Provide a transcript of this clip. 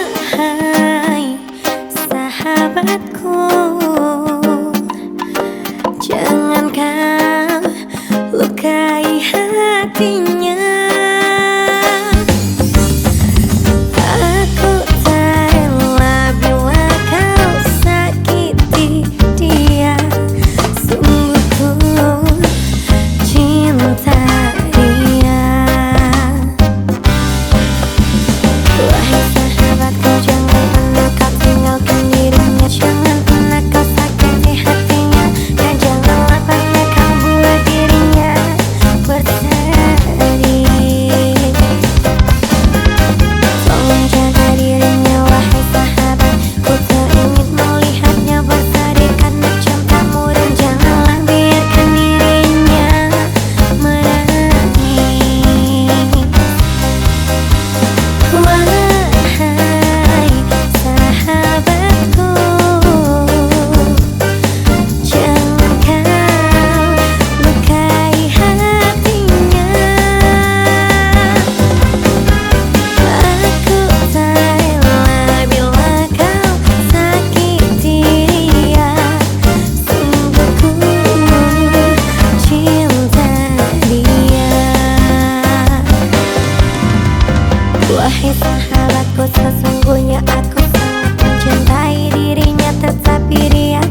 Wahai sahabatku sesungguhnya aku sangat mencintai dirinya Tetapi dirinya